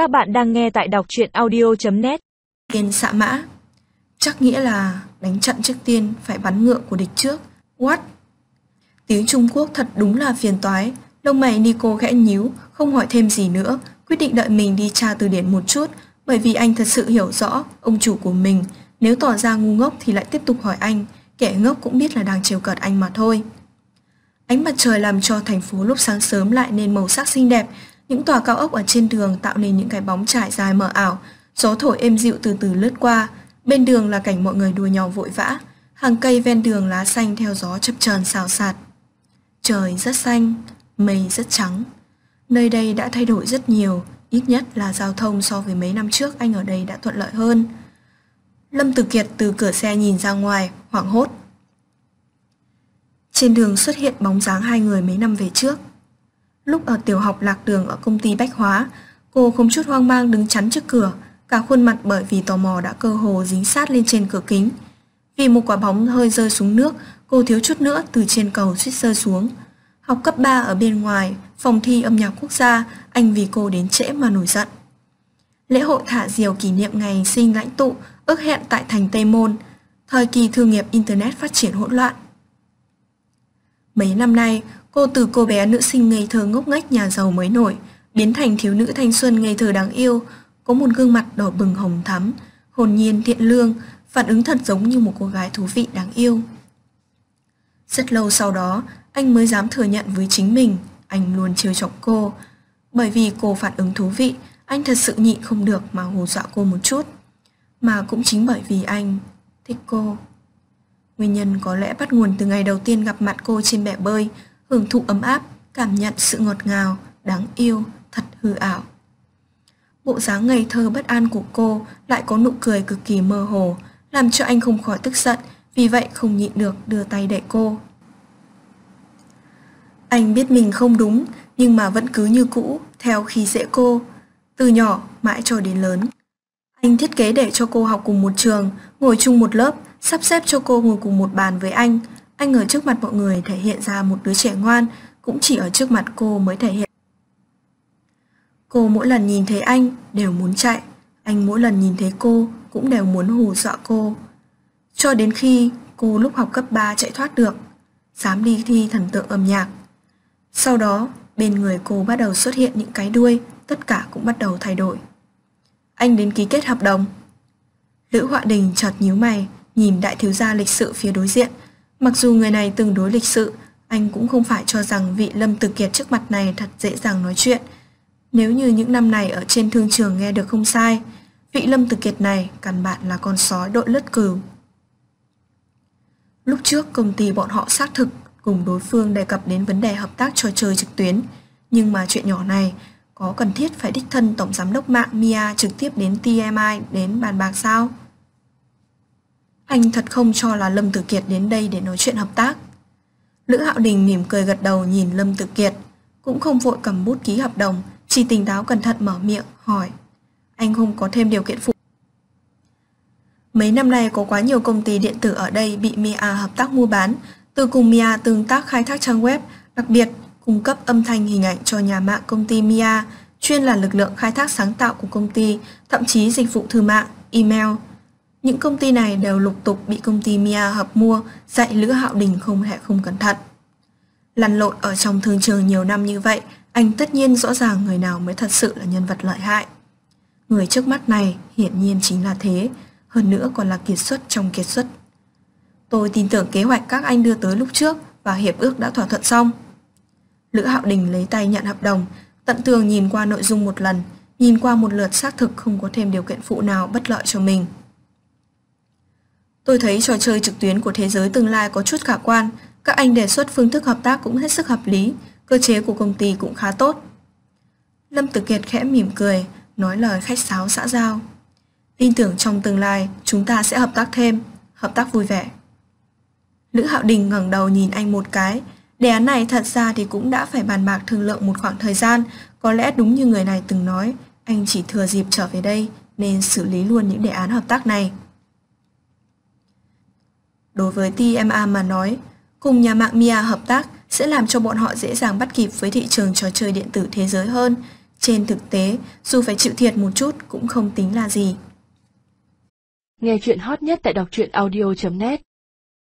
Các bạn đang nghe tại đọc truyện audio.net Tiên xạ mã, Chắc nghĩa là đánh trận trước tiên phải bắn ngựa của địch trước. What? Tiếng Trung Quốc thật đúng là phiền toái. Lông mày Nico khẽ nhíu, Không hỏi thêm gì nữa, Quyết định đợi mình đi tra từ điển một chút. Bởi vì anh thật sự hiểu rõ Ông chủ của mình. Nếu tỏ ra ngu ngốc thì lại tiếp tục hỏi anh. Kẻ ngốc cũng biết là đang trêu cợt anh mà thôi. Ánh mặt trời làm cho thành phố lúc sáng sớm lại nên màu sắc xinh đẹp những tòa cao ốc ở trên đường tạo nên những cái bóng trải dài mờ ảo, gió thổi êm dịu từ từ lướt qua. Bên đường là cảnh mọi người đua nhau vội vã, hàng cây ven đường lá xanh theo gió chập chờn xào xạc. Trời rất xanh, mây rất trắng. Nơi đây đã thay đổi rất nhiều, ít nhất là giao thông so với mấy năm trước anh ở đây đã thuận lợi hơn. Lâm Tử Kiệt từ cửa xe nhìn ra ngoài, hoảng hốt. Trên đường xuất hiện bóng dáng hai người mấy năm về trước. Lúc ở tiểu học lạc đường ở công ty bách hóa, cô không chút hoang mang đứng chắn trước cửa, cả khuôn mặt bởi vì tò mò đã cơ hồ dính sát lên trên cửa kính. Vì một quả bóng hơi rơi xuống nước, cô thiếu chút nữa từ trên cầu suýt rơi xuống. Học cấp 3 ở bên ngoài, phòng thi âm nhạc quốc gia, anh vì cô đến trễ mà nổi giận. Lễ hội thả diều kỷ niệm ngày sinh lãnh tụ ước hẹn tại thành Tây Môn, thời kỳ thương nghiệp Internet phát triển hỗn loạn. Mấy năm nay, Cô từ cô bé nữ sinh ngây thơ ngốc nghếch nhà giàu mới nổi, biến thành thiếu nữ thanh xuân ngây thơ đáng yêu, có một gương mặt đỏ bừng hồng thắm, hồn nhiên thiện lương, phản ứng thật giống như một cô gái thú vị đáng yêu. Rất lâu sau đó, anh mới dám thừa nhận với chính mình, anh luôn trêu chọc cô. Bởi vì cô phản ứng thú vị, anh thật sự nhịn không được mà hù dọa cô một chút. Mà cũng chính bởi vì anh thích cô. Nguyên nhân có lẽ bắt nguồn từ ngày đầu tiên gặp mặt cô trên bể bơi, hưởng thụ ấm áp, cảm nhận sự ngọt ngào, đáng yêu, thật hư ảo. Bộ dáng ngây thơ bất an của cô lại có nụ cười cực kỳ mơ hồ, làm cho anh không khỏi tức giận, vì vậy không nhịn được đưa tay đẩy cô. Anh biết mình không đúng, nhưng mà vẫn cứ như cũ, theo khi dễ cô, từ nhỏ mãi cho đến lớn. Anh thiết kế để cho cô học cùng một trường, ngồi chung một lớp, sắp xếp cho cô ngồi cùng một bàn với anh, anh ở trước mặt mọi người thể hiện ra một đứa trẻ ngoan, cũng chỉ ở trước mặt cô mới thể hiện. Cô mỗi lần nhìn thấy anh đều muốn chạy, anh mỗi lần nhìn thấy cô cũng đều muốn hù dọa cô. Cho đến khi cô lúc học cấp 3 chạy thoát được, dám đi thi thần tượng âm nhạc. Sau đó, bên người cô bắt đầu xuất hiện những cái đuôi, tất cả cũng bắt đầu thay đổi. Anh đến ký kết hợp đồng. Lữ Họa Đình chợt nhíu mày, nhìn đại thiếu gia lịch sự phía đối diện, Mặc dù người này tương đối lịch sự, anh cũng không phải cho rằng vị Lâm Tử Kiệt trước mặt này thật dễ dàng nói chuyện. Nếu như những năm này ở trên thương trường nghe được không sai, vị Lâm Tử Kiệt này căn bản là con sói đội lất cừu. Lúc trước công ty bọn họ xác thực cùng đối phương đề cập đến vấn đề hợp tác trò chơi trực tuyến, nhưng mà chuyện nhỏ này có cần thiết phải đích thân Tổng Giám đốc mạng Mia trực tiếp đến TMI đến bàn bạc sao? Anh thật không cho là Lâm Tử Kiệt đến đây để nói chuyện hợp tác. Lữ Hạo Đình mỉm cười gật đầu nhìn Lâm Tử Kiệt, cũng không vội cầm bút ký hợp đồng, chỉ tỉnh táo cẩn thận mở miệng, hỏi. Anh không có thêm điều kiện phụ. Mấy năm nay có quá nhiều công ty điện tử ở đây bị Mia hợp tác mua bán, từ cùng Mia tương tác khai thác trang web, đặc biệt cung cấp âm thanh hình ảnh cho nhà mạng công ty Mia, chuyên là lực lượng khai thác sáng tạo của công ty, thậm chí dịch vụ thư mạng, email, những công ty này đều lục tục bị công ty Mia hợp mua, dạy Lữ Hạo Đình không hề không cẩn thận. Lăn lộn ở trong thương trường nhiều năm như vậy, anh tất nhiên rõ ràng người nào mới thật sự là nhân vật lợi hại. Người trước mắt này hiển nhiên chính là thế, hơn nữa còn là kiệt xuất trong kiệt xuất. Tôi tin tưởng kế hoạch các anh đưa tới lúc trước và hiệp ước đã thỏa thuận xong. Lữ Hạo Đình lấy tay nhận hợp đồng, tận tường nhìn qua nội dung một lần, nhìn qua một lượt xác thực không có thêm điều kiện phụ nào bất lợi cho mình. Tôi thấy trò chơi trực tuyến của thế giới tương lai có chút khả quan, các anh đề xuất phương thức hợp tác cũng hết sức hợp lý, cơ chế của công ty cũng khá tốt. Lâm Tử Kiệt khẽ mỉm cười, nói lời khách sáo xã giao. Tin tưởng trong tương lai chúng ta sẽ hợp tác thêm, hợp tác vui vẻ. Lữ Hạo Đình ngẩng đầu nhìn anh một cái, đề án này thật ra thì cũng đã phải bàn bạc thương lượng một khoảng thời gian, có lẽ đúng như người này từng nói, anh chỉ thừa dịp trở về đây nên xử lý luôn những đề án hợp tác này. Đối với TMA mà nói, cùng nhà mạng Mia hợp tác sẽ làm cho bọn họ dễ dàng bắt kịp với thị trường trò chơi điện tử thế giới hơn. Trên thực tế, dù phải chịu thiệt một chút cũng không tính là gì. Nghe chuyện hot nhất tại đọc truyện audio.net